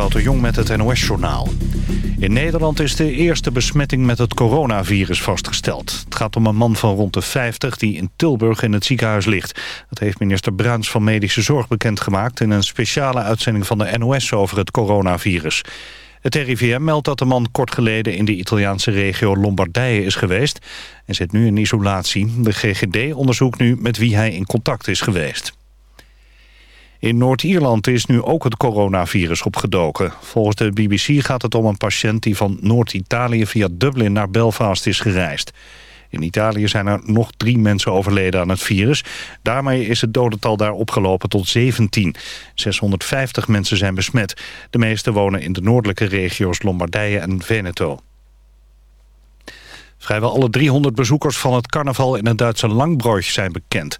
Ewout Jong met het NOS-journaal. In Nederland is de eerste besmetting met het coronavirus vastgesteld. Het gaat om een man van rond de 50 die in Tilburg in het ziekenhuis ligt. Dat heeft minister Bruins van Medische Zorg bekendgemaakt... in een speciale uitzending van de NOS over het coronavirus. Het RIVM meldt dat de man kort geleden in de Italiaanse regio Lombardije is geweest... en zit nu in isolatie. De GGD onderzoekt nu met wie hij in contact is geweest. In Noord-Ierland is nu ook het coronavirus opgedoken. Volgens de BBC gaat het om een patiënt die van Noord-Italië via Dublin naar Belfast is gereisd. In Italië zijn er nog drie mensen overleden aan het virus. Daarmee is het dodental daar opgelopen tot 17. 650 mensen zijn besmet. De meeste wonen in de noordelijke regio's Lombardije en Veneto. Vrijwel alle 300 bezoekers van het carnaval in het Duitse Langbroich zijn bekend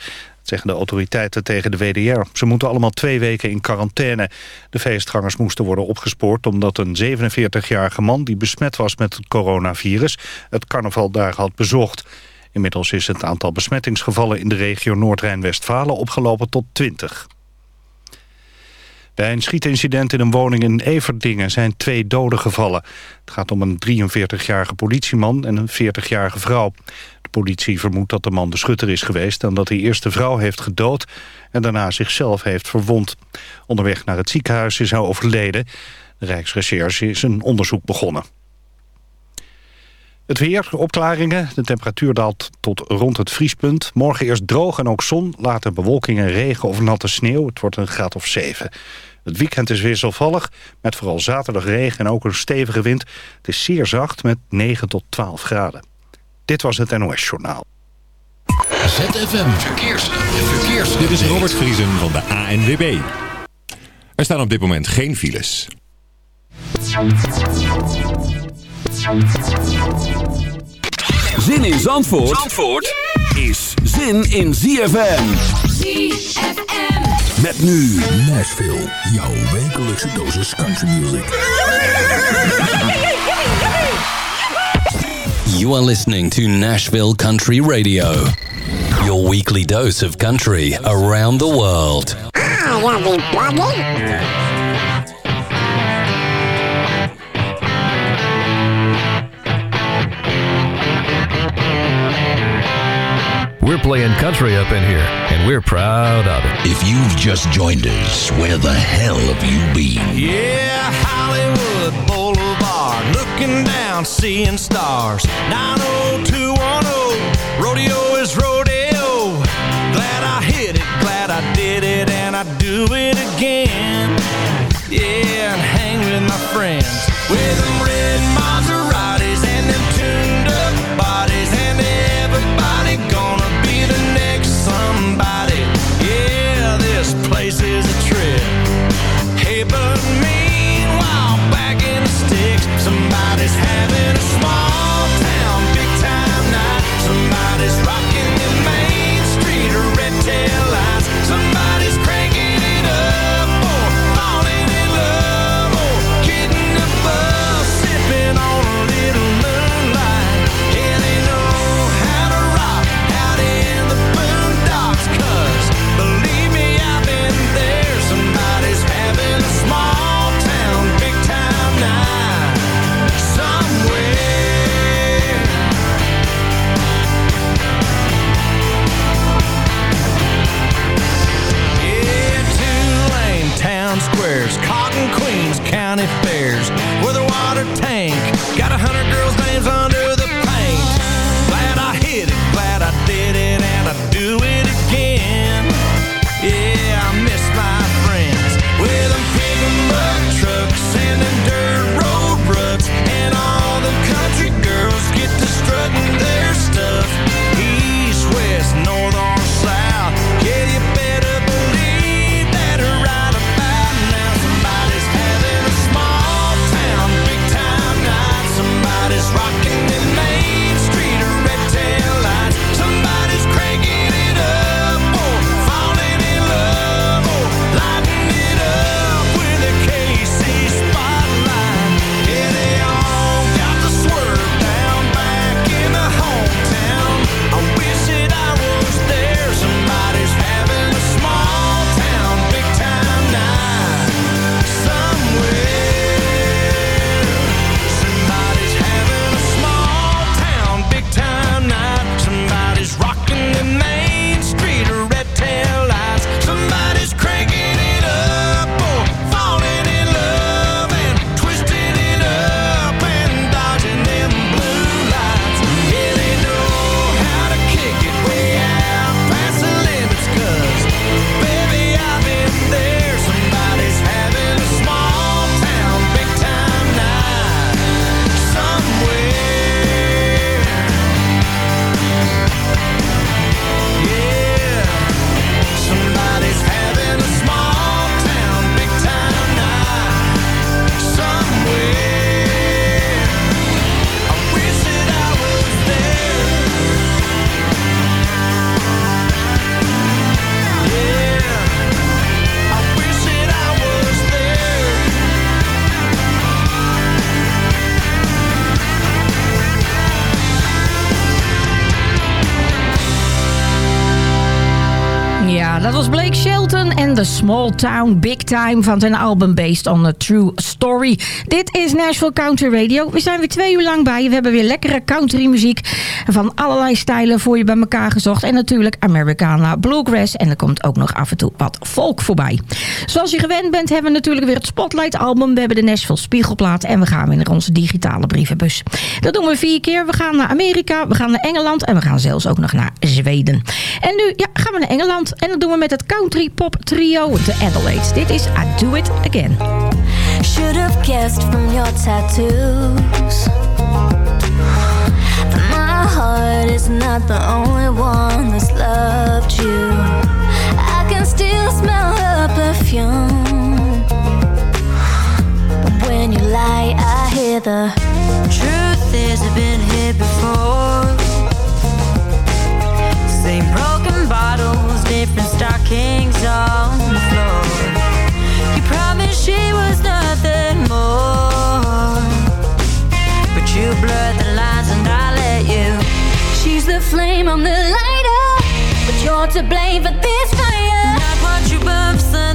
zeggen de autoriteiten tegen de WDR. Ze moeten allemaal twee weken in quarantaine. De feestgangers moesten worden opgespoord omdat een 47-jarige man... die besmet was met het coronavirus het carnaval daar had bezocht. Inmiddels is het aantal besmettingsgevallen in de regio Noord-Rijn-Westfalen opgelopen tot 20. Bij een schietincident in een woning in Everdingen zijn twee doden gevallen. Het gaat om een 43-jarige politieman en een 40-jarige vrouw. Politie vermoedt dat de man de schutter is geweest... en dat hij eerst de vrouw heeft gedood en daarna zichzelf heeft verwond. Onderweg naar het ziekenhuis is hij overleden. De Rijksrecherche is een onderzoek begonnen. Het weer, opklaringen. De temperatuur daalt tot rond het vriespunt. Morgen eerst droog en ook zon. Later bewolking en regen of natte sneeuw. Het wordt een graad of 7. Het weekend is wisselvallig, met vooral zaterdag regen en ook een stevige wind. Het is zeer zacht met 9 tot 12 graden. Dit was het NOS Journaal. ZFM Verkeers. Verkeers. Dit is Robert Vriesen van de ANWB. Er staan op dit moment geen files. Zin in Zandvoort, Zandvoort is zin in ZFM. ZFM. Met nu Nashville, jouw wekelijkse dosis country music. You are listening to Nashville Country Radio. Your weekly dose of country around the world. Ah, want me plugging? We're playing country up in here, and we're proud of it. If you've just joined us, where the hell have you been? Yeah, Hollywood Boulevard, looking down, seeing stars. 90210, rodeo is rodeo. Glad I hit it, glad I did it, and I do it again. Yeah, and hang with my friends with them red Maseratis and them tuned up bodies, and everybody gonna be the next somebody. The Small Town Big Time van zijn album Based on a True Story. Dit is Nashville Country Radio. We zijn weer twee uur lang bij. We hebben weer lekkere country muziek van allerlei stijlen voor je bij elkaar gezocht. En natuurlijk Americana Bluegrass. En er komt ook nog af en toe wat folk voorbij. Zoals je gewend bent hebben we natuurlijk weer het Spotlight album. We hebben de Nashville Spiegelplaat en we gaan weer naar onze digitale brievenbus. Dat doen we vier keer. We gaan naar Amerika, we gaan naar Engeland en we gaan zelfs ook nog naar Zweden. En nu ja, gaan we naar Engeland en dat doen we met het country pop trio The Adelaides. Dit is I Do It Again. Should have guessed from your tattoos that my heart is not the only one that's loved you. I can still smell her perfume. But when you lie, I hear the truth is I've been here before. Same broken bottles, different stockings on the floor. You promised she was nothing more, but you blurred the lines and I let you. She's the flame, I'm the lighter, but you're to blame for this fire. Not what you something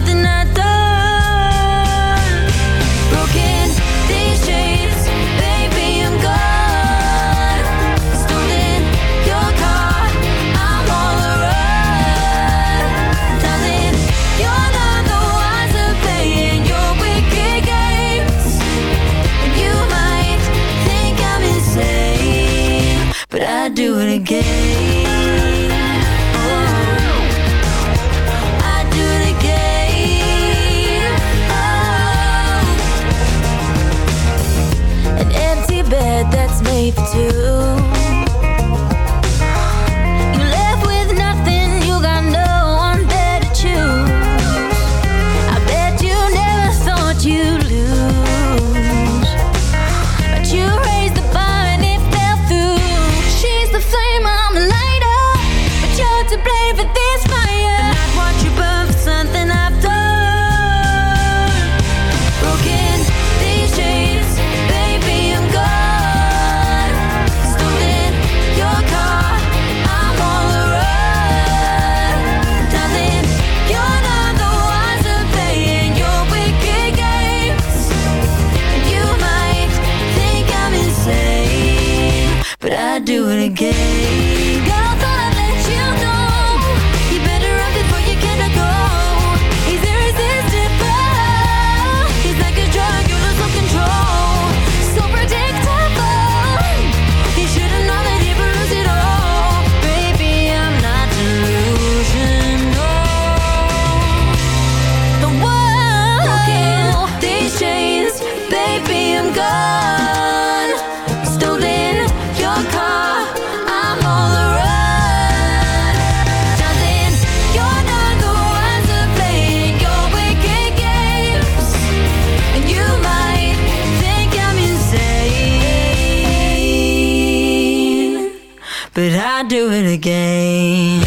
do it again.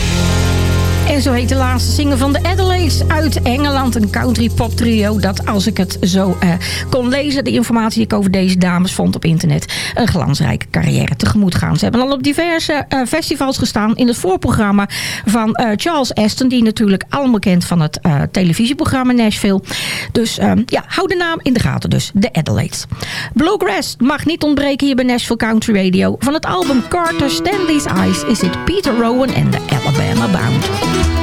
Zo heet de laatste single van de Adelaides uit Engeland. Een country pop trio dat, als ik het zo eh, kon lezen... de informatie die ik over deze dames vond op internet... een glansrijke carrière tegemoet gaan. Ze hebben al op diverse eh, festivals gestaan... in het voorprogramma van eh, Charles Aston... die natuurlijk allemaal kent van het televisieprogramma Nashville. Dus eh, ja, hou de naam in de gaten dus. De Adelaides. Bluegrass mag niet ontbreken hier bij Nashville Country Radio. Van het album Carter Stanley's Eyes... is dit Peter Rowan en de Alabama Bound.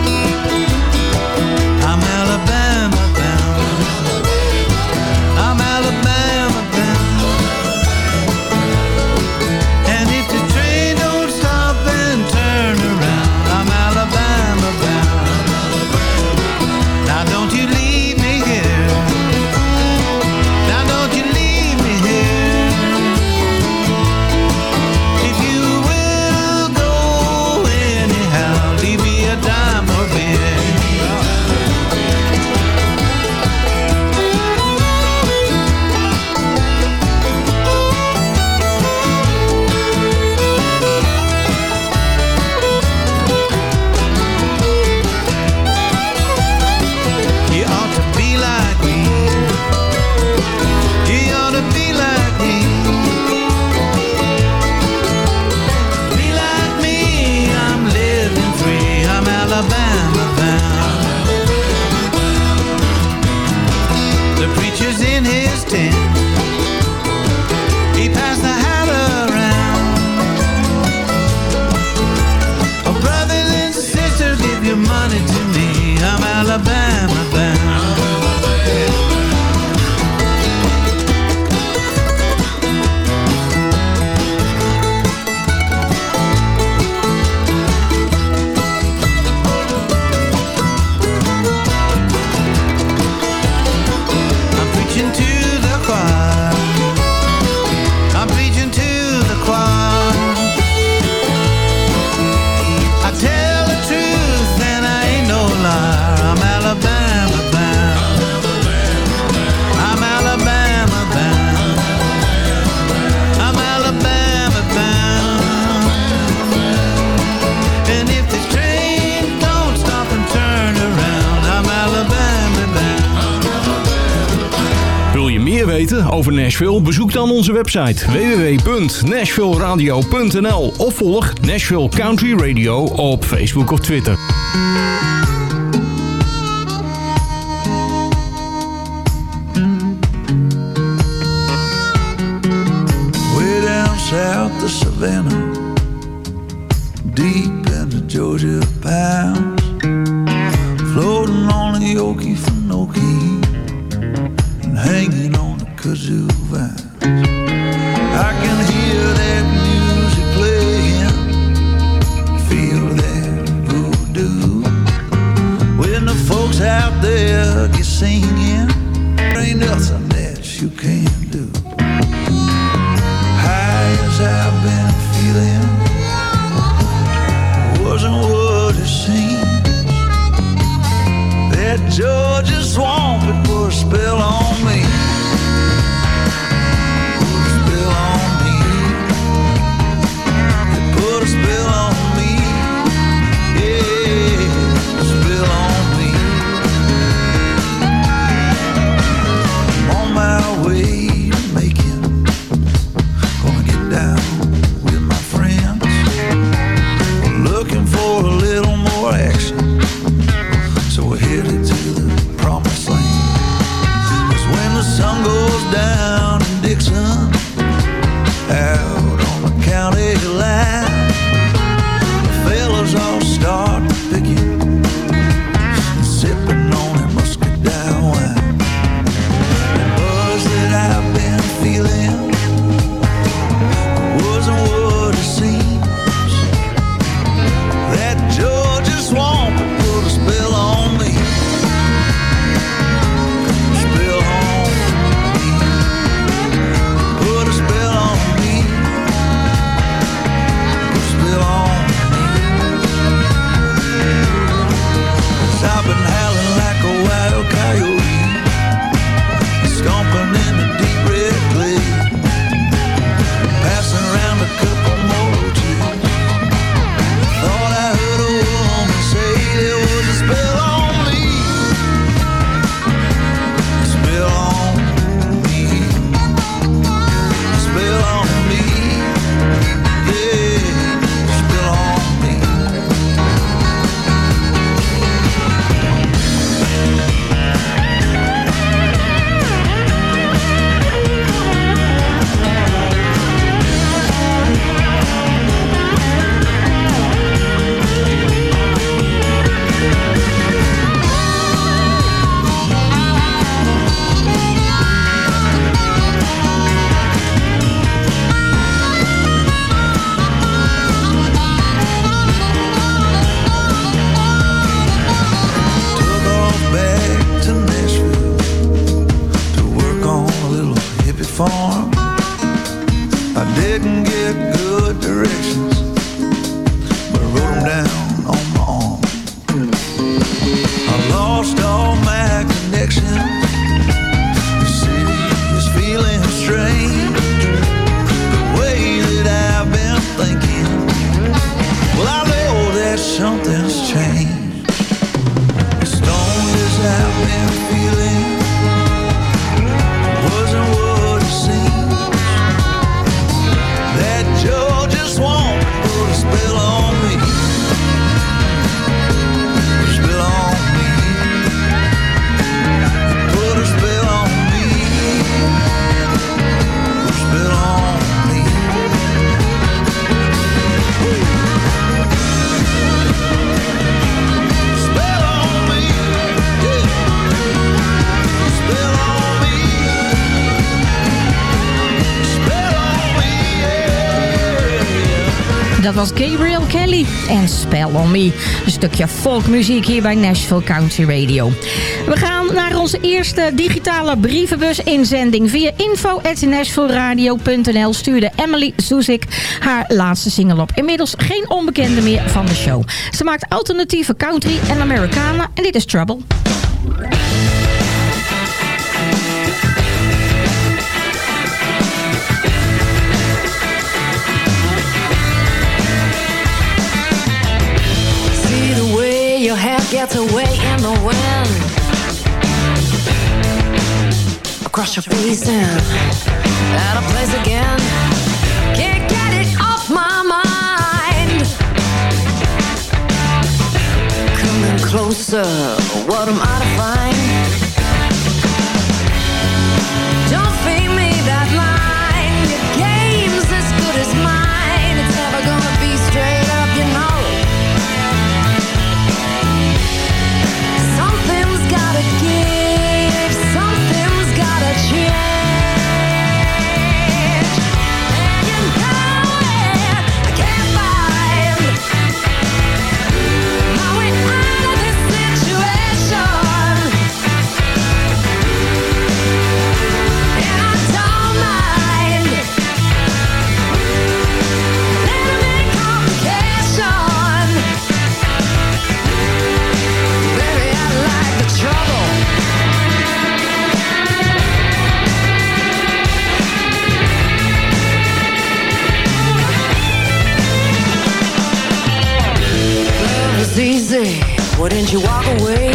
is ten. bezoek dan onze website www.nashvilleradio.nl of volg Nashville Country Radio op Facebook of Twitter. Way down south the Savannah, deep in the Georgia pine. En Spell on Me. Een stukje folkmuziek hier bij Nashville Country Radio. We gaan naar onze eerste digitale brievenbus-inzending. Via info.nashvilleradio.nl stuurde Emily Soezik haar laatste single op. Inmiddels geen onbekende meer van de show. Ze maakt alternatieve country en Americana en dit is Trouble. Gets away in the wind. Across your face and out of place again. Can't get it off my mind. Coming closer, what am I to find? Give, something's gotta change. Is easy. Wouldn't you walk away?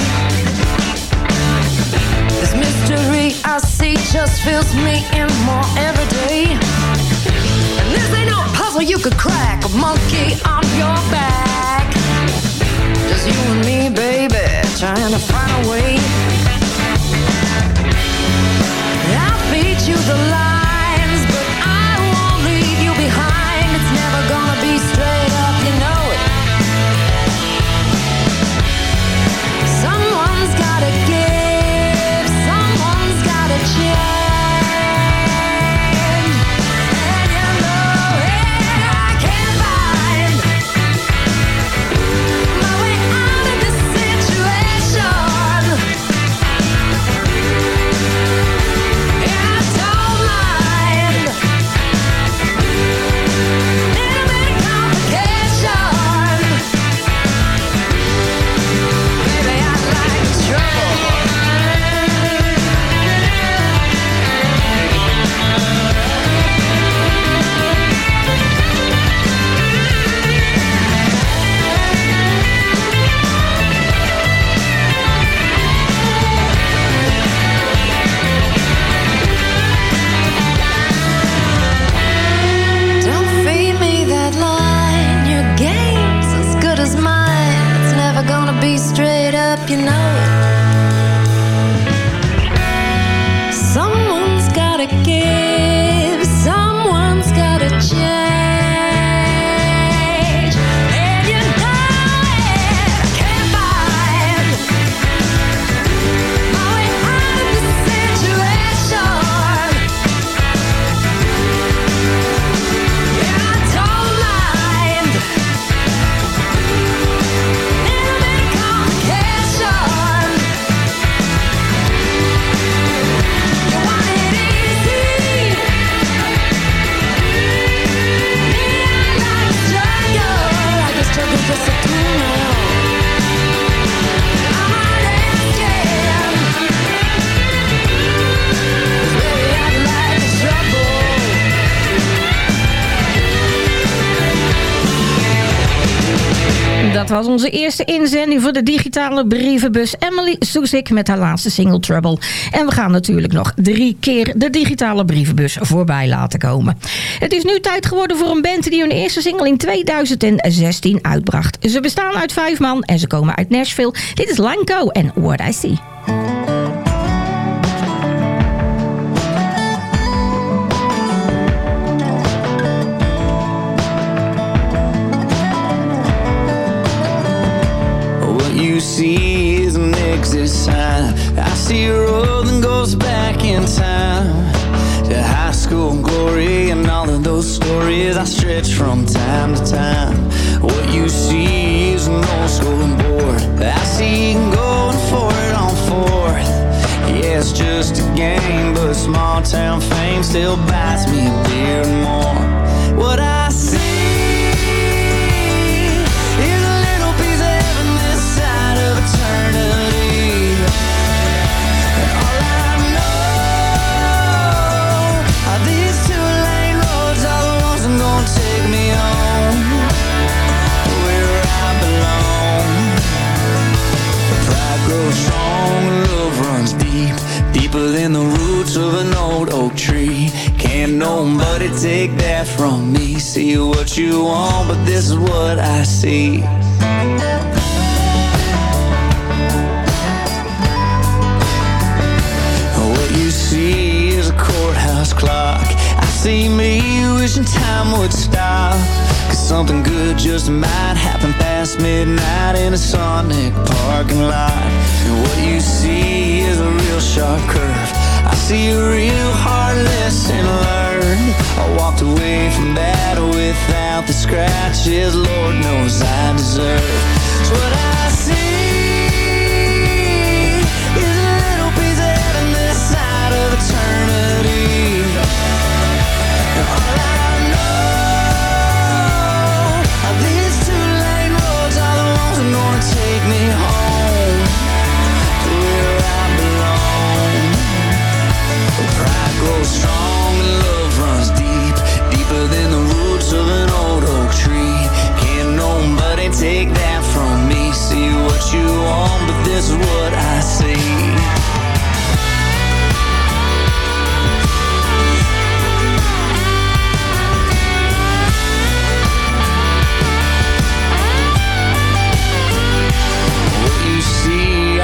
This mystery I see just fills me in more every day. And this ain't no puzzle you could crack. A monkey on your back. Just you and me, baby, trying to find a way. Dat was onze eerste inzending voor de digitale brievenbus Emily Soesik met haar laatste single Trouble. En we gaan natuurlijk nog drie keer de digitale brievenbus voorbij laten komen. Het is nu tijd geworden voor een band die hun eerste single in 2016 uitbracht. Ze bestaan uit vijf man en ze komen uit Nashville. Dit is Lanco en What I See. See is an exit sign. I see a road that goes back in time to high school glory and all of those stories I stretch from time to time. What you see is an old school board. I see going for it on fourth. Yeah, it's just a game, but small town fame still buys me a beer and more. Nobody take that from me. See what you want, but this is what I see. What you see is a courthouse clock. I see me wishing time would stop. Cause something good just might happen past midnight in a Sonic parking lot. And what you see is a real sharp curve. See a real hard lesson learned. I walked away from that without the scratches Lord knows I deserve. So what I see is what I see.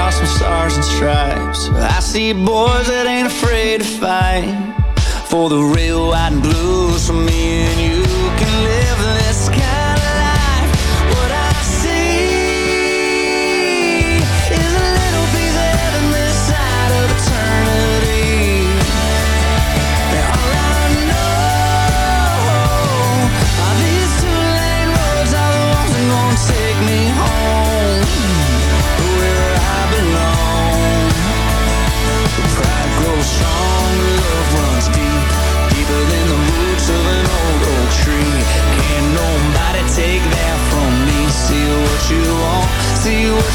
Some stars and stripes. I see boys that ain't afraid to fight for the real white and blue. So me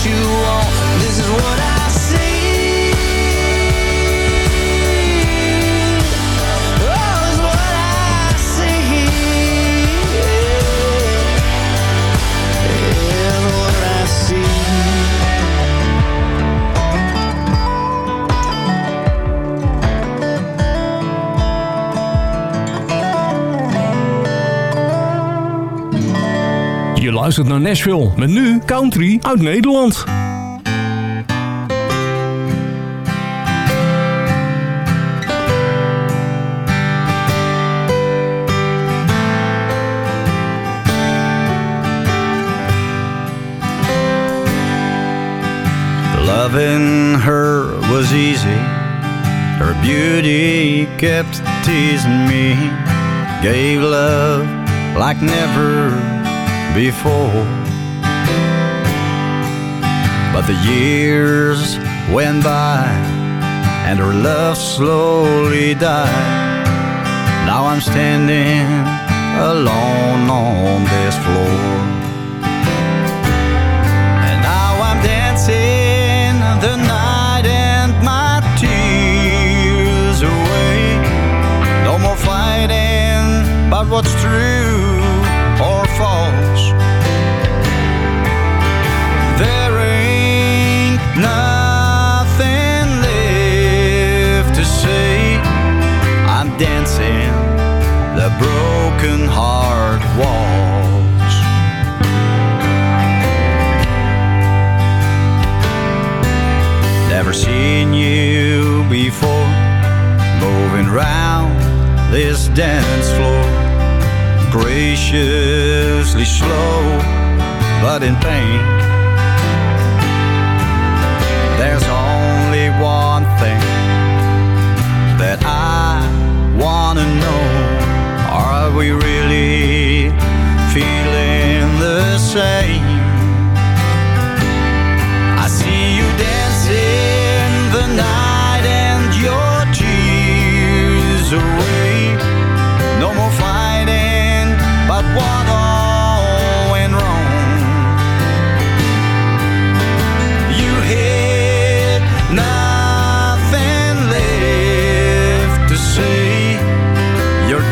you luistert naar Nashville. Met nu country uit Nederland. Loving her was easy. Her beauty kept teasing me. Gave love like never before. But the years went by and her love slowly died. Now I'm standing alone on this floor. And now I'm dancing the night and my tears away. No more fighting about what's true or false. Dancing the broken heart waltz. Never seen you before moving round this dance floor graciously slow but in pain there's only one thing that I to know Are we really feeling the same?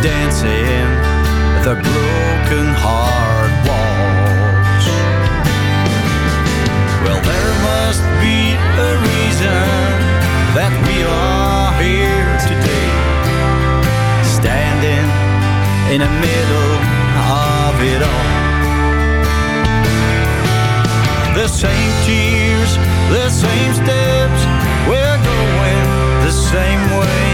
Dancing the broken heart waltz. Well, there must be a reason that we are here today, standing in the middle of it all. The same tears, the same steps, we're going the same way.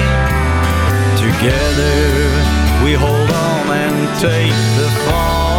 Together we hold on and take the fall.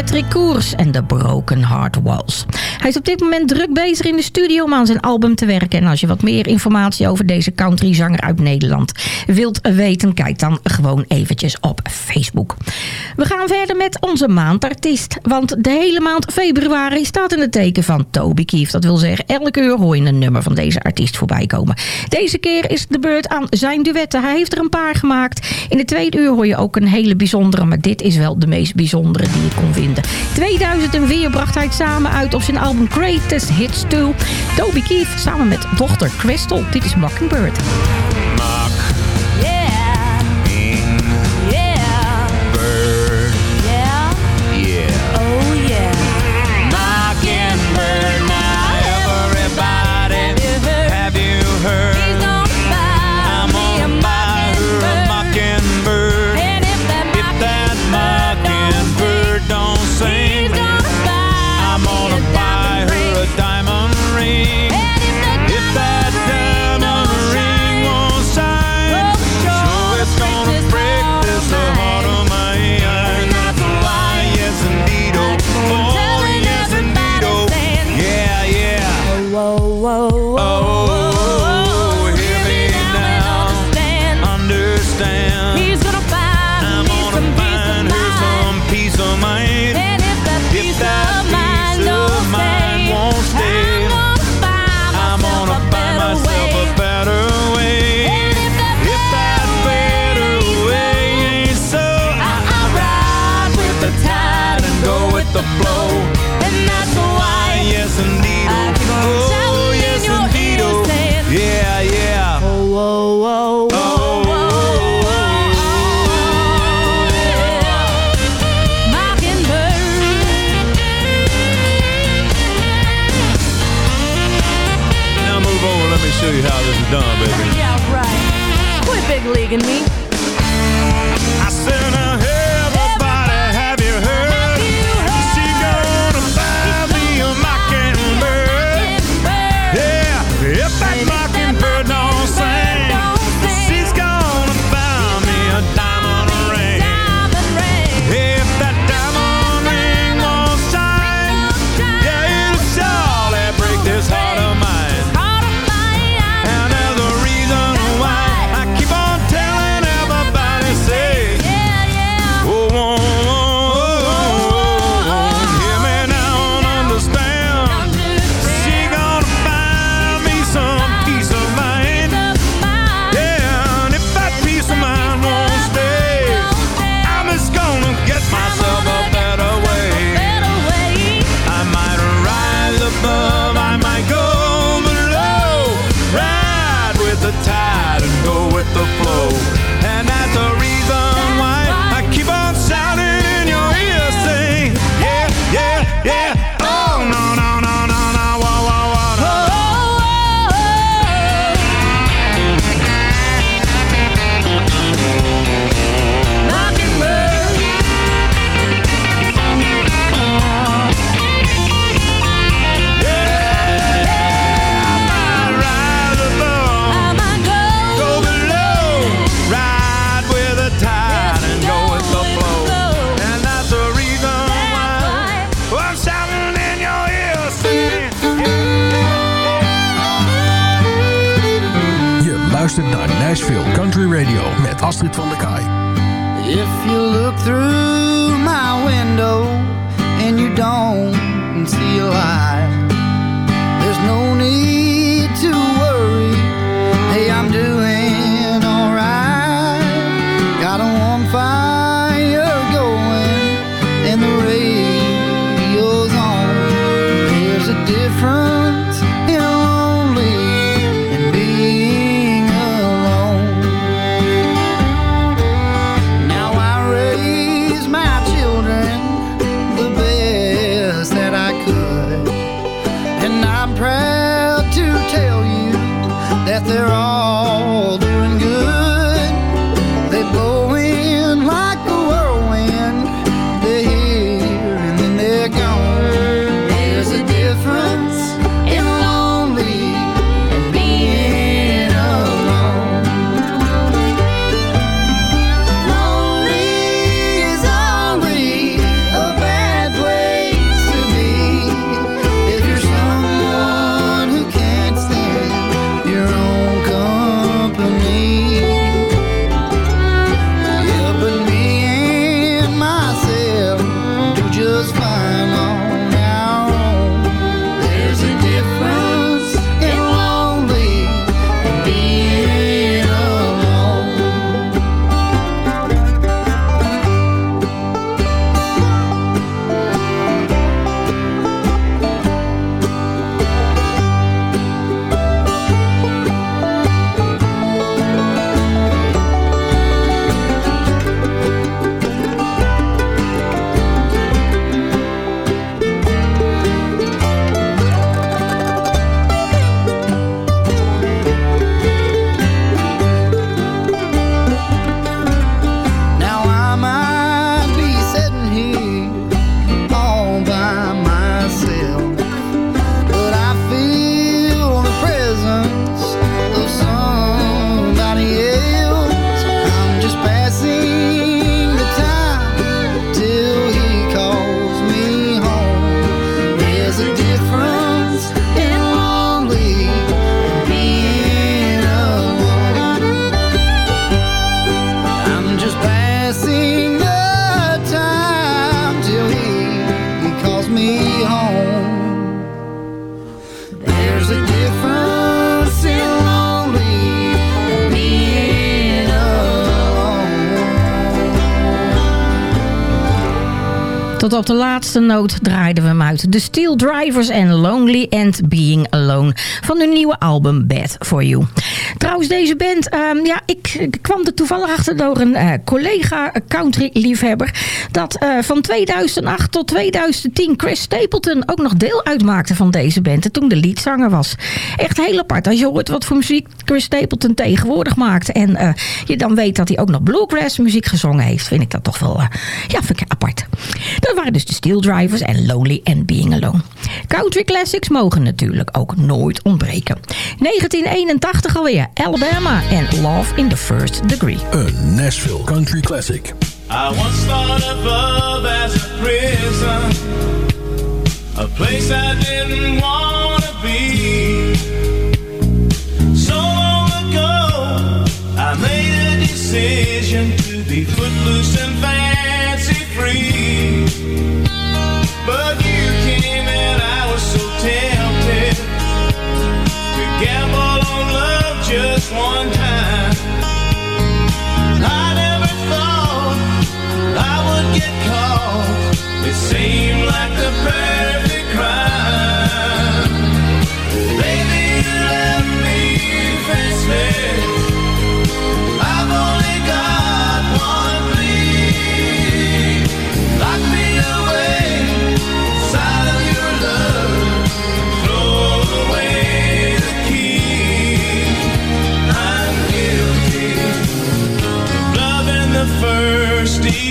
Patrick Koers en de Broken Heart Walls. Hij is op dit moment druk bezig in de studio om aan zijn album te werken. En als je wat meer informatie over deze countryzanger uit Nederland wilt weten... kijk dan gewoon eventjes op Facebook. We gaan verder met onze maandartiest. Want de hele maand februari staat in het teken van Toby Keith. Dat wil zeggen, elke uur hoor je een nummer van deze artiest voorbij komen. Deze keer is de beurt aan zijn duetten. Hij heeft er een paar gemaakt. In de tweede uur hoor je ook een hele bijzondere... maar dit is wel de meest bijzondere die ik kon vinden. 2004 bracht hij het samen uit op zijn album Greatest Hits 2. Toby Keith samen met dochter Crystal. Dit is Mockingbird. Laatste noot draaiden we hem uit. De Steel Drivers en Lonely and Being Alone van hun nieuwe album Bad For You. Trouwens, deze band, ehm, ja, ik, kwam er toevallig achter door een eh, collega country liefhebber. Dat eh, van 2008 tot 2010 Chris Stapleton ook nog deel uitmaakte van deze band. En toen de leadzanger was. Echt heel apart. Als je hoort wat voor muziek Chris Stapleton tegenwoordig maakt. En eh, je dan weet dat hij ook nog bluegrass muziek gezongen heeft. Vind ik dat toch wel, ja, vind apart. Dat waren dus de Steel Drivers en Lonely and Being Alone. Country classics mogen natuurlijk ook nooit ontbreken. 1981 alweer, Alabama en Love in the First Degree. Een Nashville Country Classic. I once thought of love as a prison, a place I didn't want to be. So long ago, I made a decision to be footloose and But you came and I was so tempted to gamble on love just one time. I never thought I would get caught. It seemed like the perfect crime.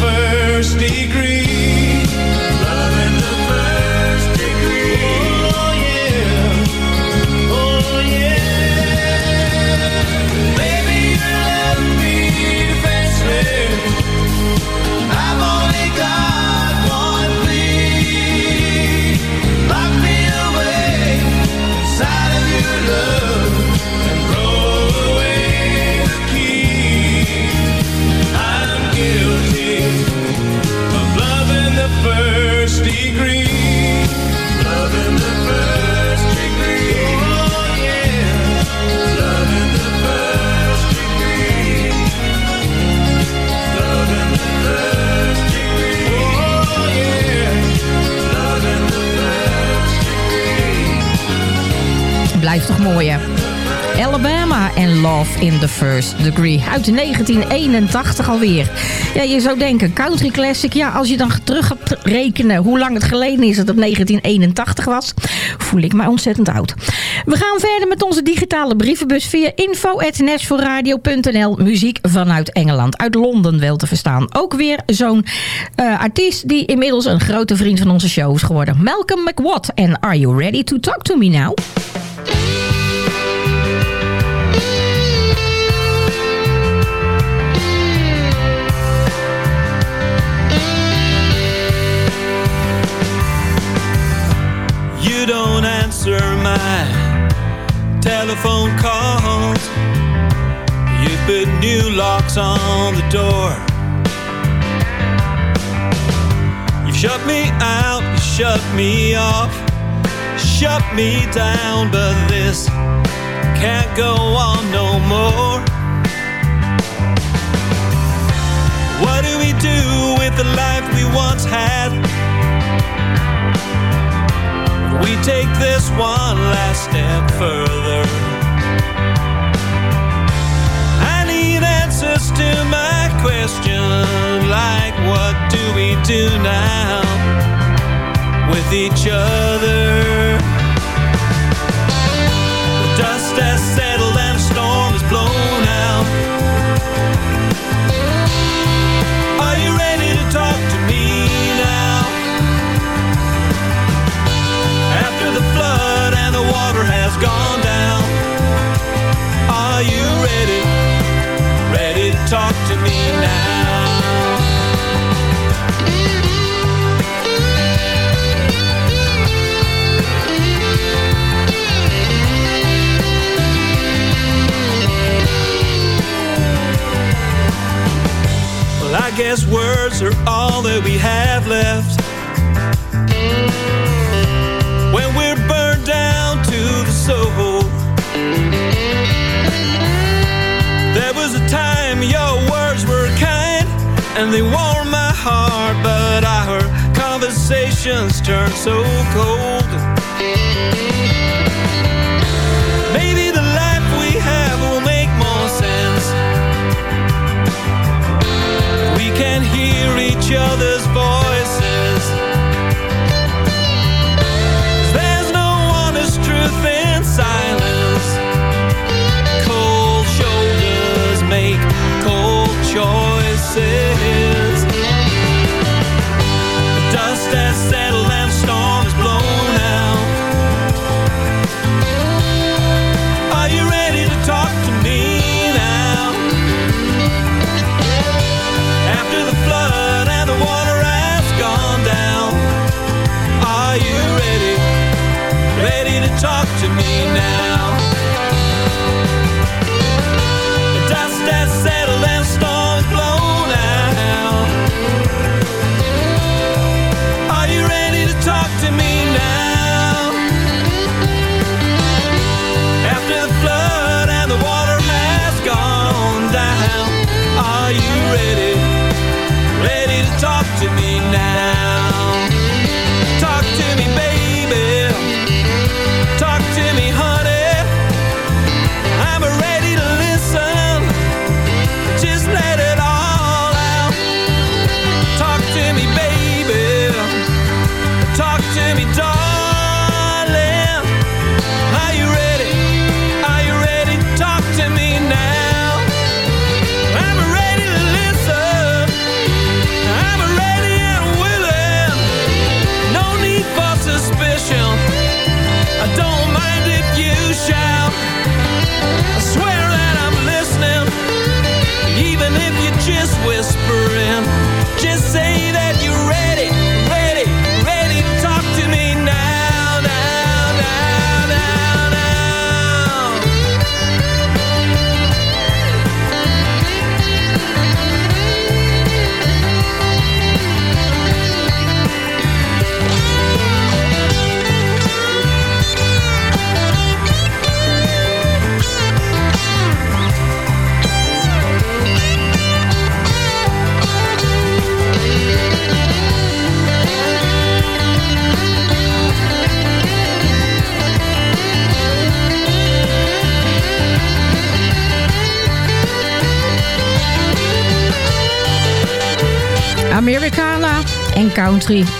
first degree. Blijft toch mooi, hè? Alabama en Love in the First Degree. Uit 1981 alweer. Ja, je zou denken, country classic. Ja, als je dan terug gaat rekenen hoe lang het geleden is dat het 1981 was... voel ik mij ontzettend oud. We gaan verder met onze digitale brievenbus via info.nashforradio.nl. Muziek vanuit Engeland, uit Londen wel te verstaan. Ook weer zo'n eh, artiest die inmiddels een grote vriend van onze show is geworden. Malcolm McWatt en Are You Ready to Talk to Me Now? You don't answer my telephone calls. You put new locks on the door. You've shut me out, you shut me off, shut me down, but this can't go on no more. What do we do with the life we once had? we take this one last step further. I need answers to my question, like what do we do now with each other? The dust has settled and the storm is blown out. Are you ready to talk to me now? After the flood and the water has gone down Are you ready, ready to talk to me now? Words are all that we have left when we're burned down to the soul. There was a time your words were kind and they warmed my heart, but our conversations turned so cold. Each other's talk to me now.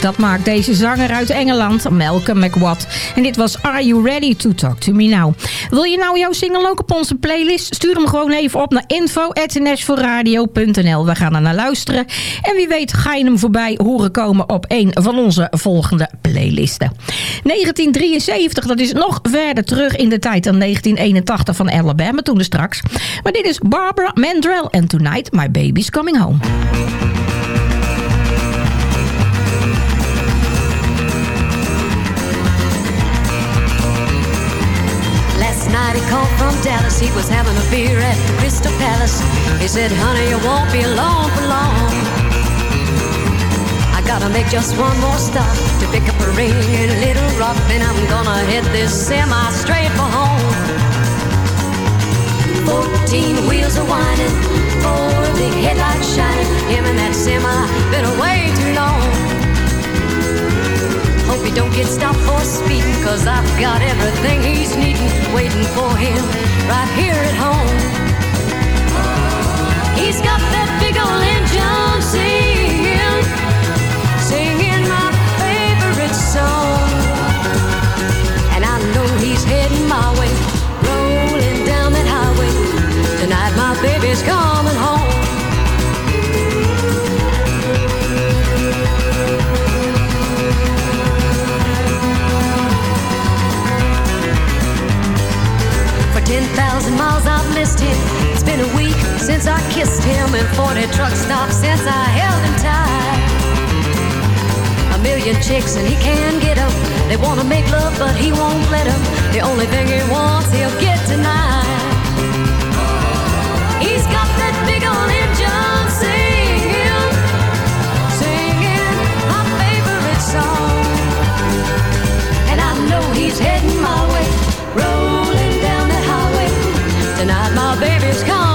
Dat maakt deze zanger uit Engeland, Malcolm McWatt. En dit was Are You Ready to Talk to Me Now? Wil je nou jouw single ook op onze playlist? Stuur hem gewoon even op naar info.nashvilleradio.nl. We gaan er naar luisteren. En wie weet ga je hem voorbij horen komen op een van onze volgende playlisten. 1973, dat is nog verder terug in de tijd dan 1981 van Alabama toen er straks. Maar dit is Barbara Mandrell en Tonight My Baby's Coming Home. He called from Dallas. He was having a beer at the Crystal Palace. He said, honey, you won't be alone for long. I gotta make just one more stop to pick up a ring in Little Rock. Then I'm gonna hit this semi straight for home. Fourteen wheels are whining, four big headlights shining. Him and that semi been away too long. He don't get stopped for speeding, cause I've got everything he's needing, waiting for him right here at home. He's got that big old engine singing, singing my favorite song. And I know he's heading my way, rolling down that highway. Tonight my baby's coming home. For 10,000 miles I've missed him. It's been a week since I kissed him, and 40 truck stops since I held him tight. A million chicks and he can't get up. They wanna make love, but he won't let them. The only thing he wants, he'll get tonight. Baby's coming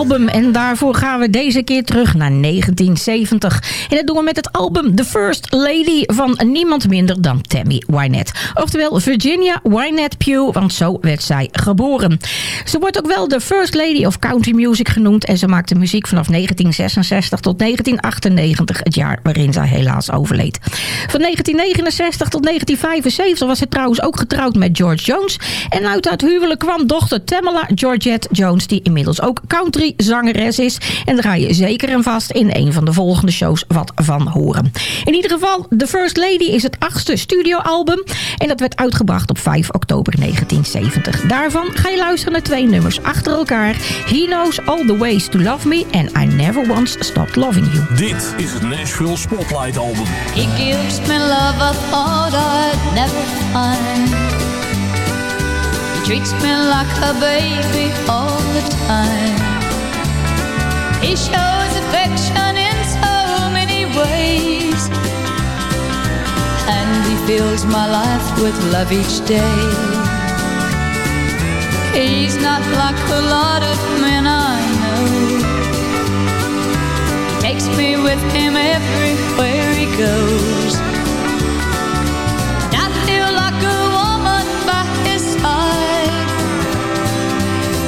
album en daarvoor gaan we deze keer terug naar 1970. En dat doen we met het album The First Lady van niemand minder dan Tammy Wynette. Oftewel Virginia Wynette Pugh, want zo werd zij geboren. Ze wordt ook wel de First Lady of Country Music genoemd en ze maakte muziek vanaf 1966 tot 1998, het jaar waarin zij helaas overleed. Van 1969 tot 1975 was ze trouwens ook getrouwd met George Jones. En uit dat huwelijk kwam dochter Tamala Georgette Jones, die inmiddels ook country zangeres is. En daar ga je zeker en vast in een van de volgende shows wat van horen. In ieder geval, The First Lady is het achtste studioalbum. En dat werd uitgebracht op 5 oktober 1970. Daarvan ga je luisteren naar twee nummers achter elkaar. He Knows All The Ways To Love Me en I Never Once Stopped Loving You. Dit is het Nashville Spotlight Album. He gives me love I thought I'd never find. He treats me like a baby all the time. He shows affection in so many ways. And he fills my life with love each day. He's not like a lot of men I know. He takes me with him everywhere he goes. And I feel like a woman by his side.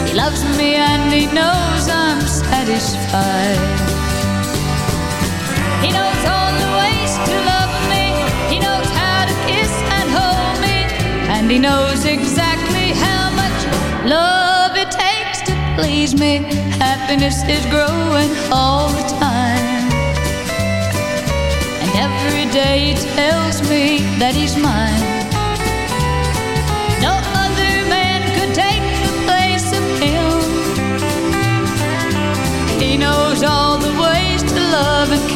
He loves me and he knows I'm satisfied. He knows all the ways to love me. He knows how to kiss and hold me. And he knows exactly how much love it takes to please me. Happiness is growing all the time. And every day he tells me that he's mine.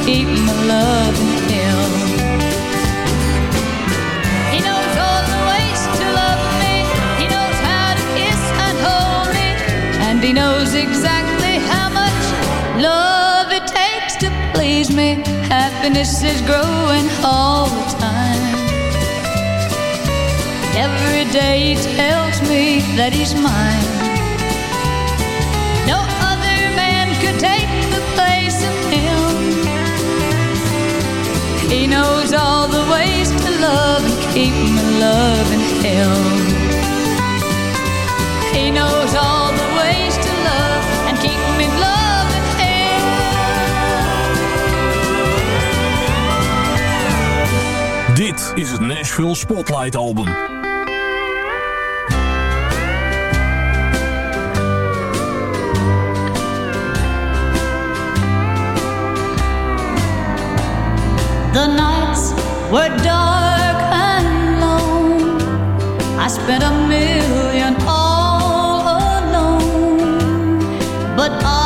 Keep my love in him. He knows all the ways to love me. He knows how to kiss and hold me. And he knows exactly how much love it takes to please me. Happiness is growing all the time. Every day he tells me that he's mine. No other man could take the place. He knows all the ways to love and keep me loving him. He knows all the ways to love and keep me loving him. Dit is het Nashville Spotlight Album. The nights were dark and long. I spent a million all alone, but I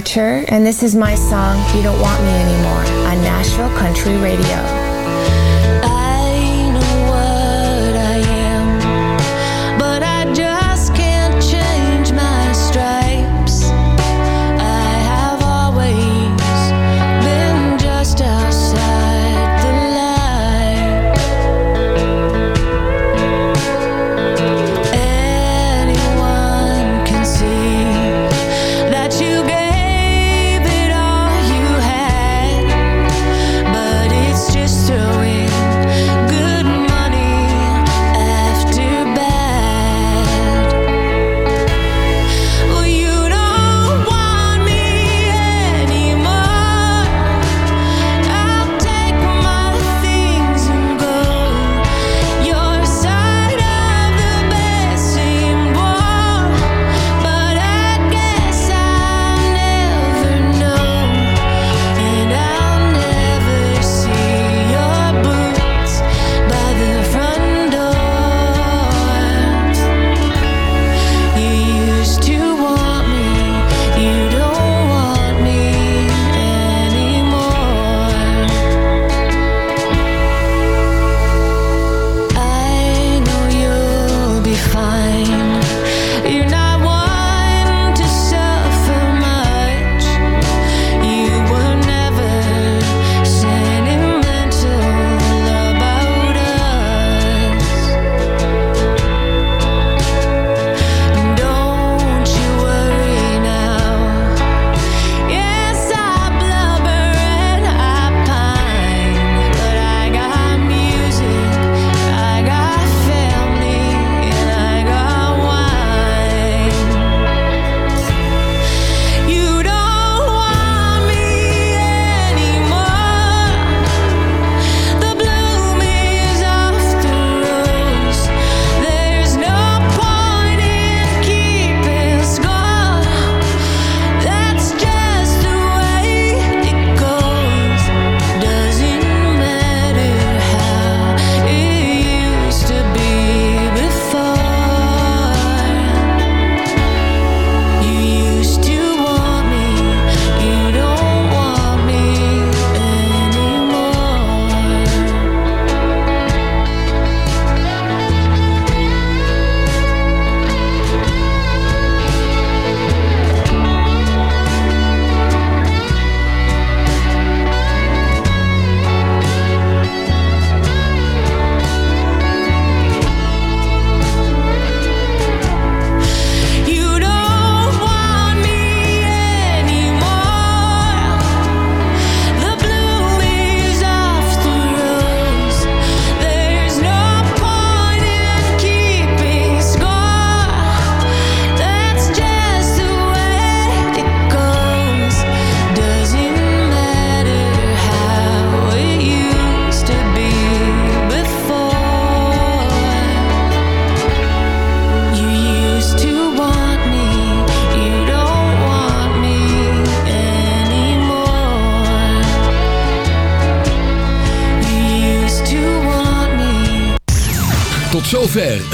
Archer, and this is my song, You Don't Want Me Anymore, on Nashville Country Radio.